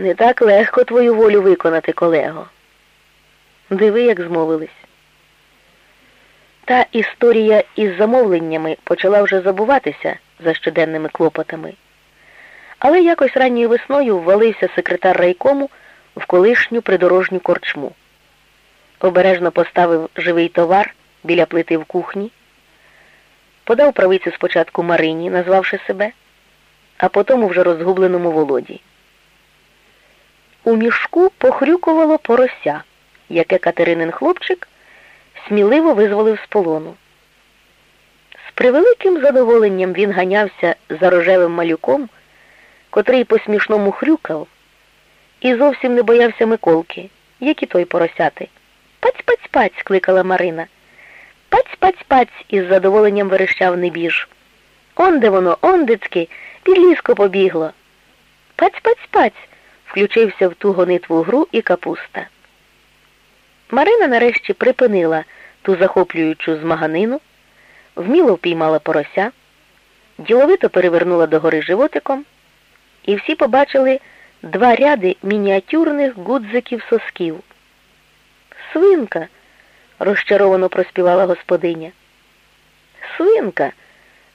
Не так легко твою волю виконати, колего. Диви, як змовились. Та історія із замовленнями почала вже забуватися за щоденними клопотами. Але якось ранньою весною ввалився секретар райкому в колишню придорожню корчму. Обережно поставив живий товар біля плити в кухні, подав правицю спочатку Марині, назвавши себе, а потім вже розгубленому володі. У мішку похрюкувало порося, яке Катеринин хлопчик сміливо визволив з полону. З превеликим задоволенням він ганявся за рожевим малюком, котрий по смішному хрюкав, і зовсім не боявся Миколки, як і той поросяти. Паць, паць, паць, кликала Марина. Паць, паць, паць, із задоволенням верещав небіж. Онде воно, ондецьки, під ліско побігло. Паць, паць, паць, включився в ту гонитву гру і капуста. Марина нарешті припинила ту захоплюючу змаганину, вміло впіймала порося, діловито перевернула догори животиком, і всі побачили два ряди мініатюрних гудзиків сосків. Свинка, розчаровано проспівала господиня. Свинка,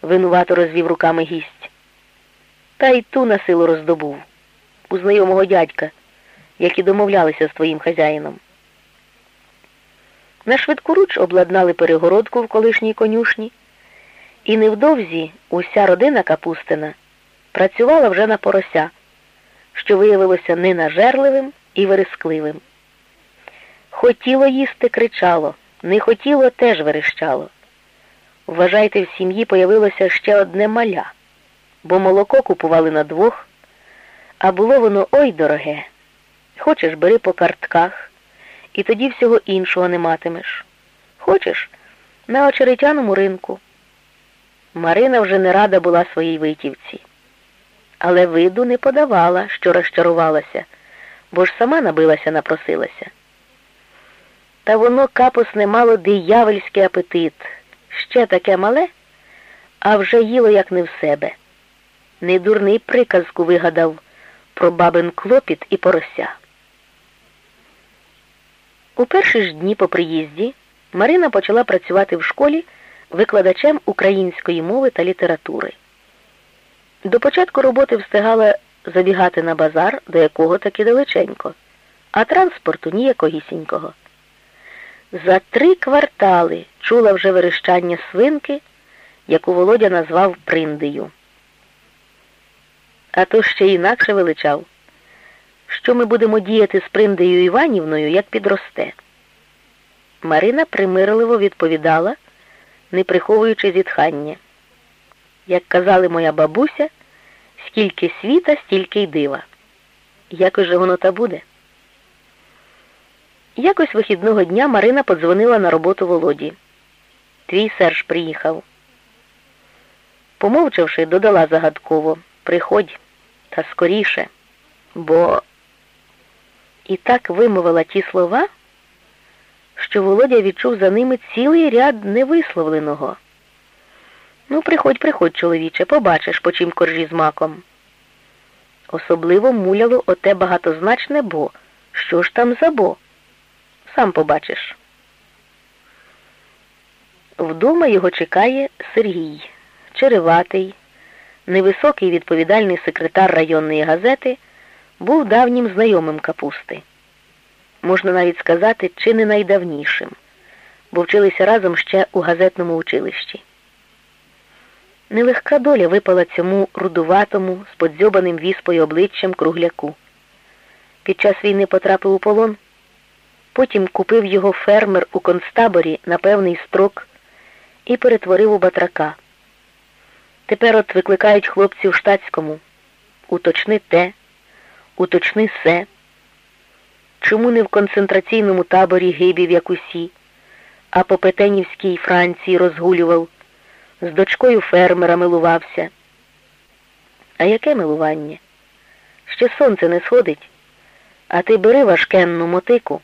винувато розвів руками гість. Та й ту на силу роздобув у знайомого дядька, як і домовлялися з твоїм хазяїном. На швидкоруч обладнали перегородку в колишній конюшні, і невдовзі уся родина Капустина працювала вже на порося, що виявилося ненажерливим і верескливим. Хотіло їсти, кричало, не хотіло, теж верещало. Вважайте, в сім'ї появилося ще одне маля, бо молоко купували на двох, а було воно ой дороге. Хочеш, бери по картках, і тоді всього іншого не матимеш. Хочеш, на очеретяному ринку. Марина вже не рада була своїй витівці, але виду не подавала, що розчарувалася, бо ж сама набилася, напросилася. Та воно капусне мало диявольський апетит, ще таке мале, а вже їло, як не в себе. Недурний приказку вигадав про бабин клопіт і порося. У перші ж дні по приїзді Марина почала працювати в школі викладачем української мови та літератури. До початку роботи встигала забігати на базар, до якого таки далеченько, а транспорту ніякогісінького. За три квартали чула вже верещання свинки, яку Володя назвав Приндею. А то ще інакше величав, що ми будемо діяти з Приндею Іванівною, як підросте. Марина примирливо відповідала, не приховуючи зітхання. Як казали моя бабуся, скільки світа, стільки й дива. Якось же воно та буде. Якось вихідного дня Марина подзвонила на роботу Володі. Твій Серж приїхав. Помовчавши, додала загадково Приходь, та скоріше, бо і так вимовила ті слова, що Володя відчув за ними цілий ряд невисловленого. Ну, приходь, приходь, чоловіче, побачиш, по чим коржі з маком. Особливо муляло оте багатозначне бо. Що ж там за бо? Сам побачиш. Вдома його чекає Сергій, череватий, невисокий відповідальний секретар районної газети, був давнім знайомим капусти. Можна навіть сказати, чи не найдавнішим, бо вчилися разом ще у газетному училищі. Нелегка доля випала цьому рудуватому, з подзьобаним віспою обличчям кругляку. Під час війни потрапив у полон. Потім купив його фермер у концтаборі на певний строк і перетворив у батрака. Тепер от викликають хлопців штатському. Уточни те, уточни се. Чому не в концентраційному таборі гибів, як усі, а по Петенівській Франції розгулював, з дочкою фермера милувався. А яке милування? Ще сонце не сходить, а ти бери важкенну мотику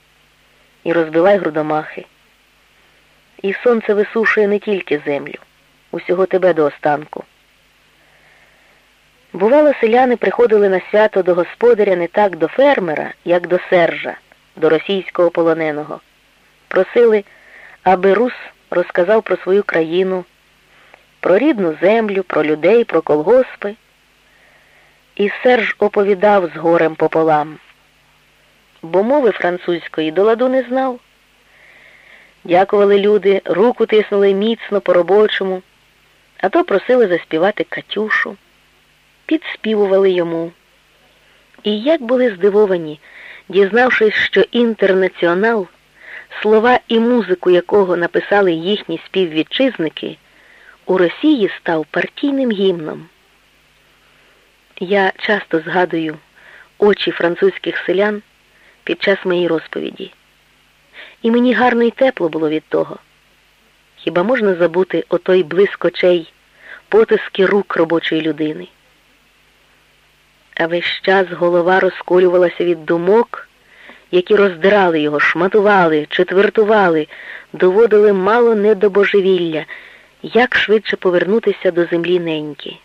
і розбивай грудомахи. І сонце висушує не тільки землю, усього тебе до останку. Бувало, селяни приходили на свято до господаря не так до фермера, як до сержа, до російського полоненого. Просили, аби Рус розказав про свою країну, про рідну землю, про людей, про колгоспи. І Серж оповідав з горем пополам, бо мови французької до ладу не знав. Дякували люди, руку тиснули міцно по-робочому, а то просили заспівати Катюшу, підспівували йому. І як були здивовані, дізнавшись, що інтернаціонал, слова і музику якого написали їхні співвітчизники, у Росії став партійним гімном. Я часто згадую очі французьких селян під час моєї розповіді. І мені гарно і тепло було від того. Хіба можна забути отой блиск очей, потиски рук робочої людини? А весь час голова розколювалася від думок, які роздирали його, шматували, четвертували, доводили мало не до божевілля, як швидше повернутися до землі неньки.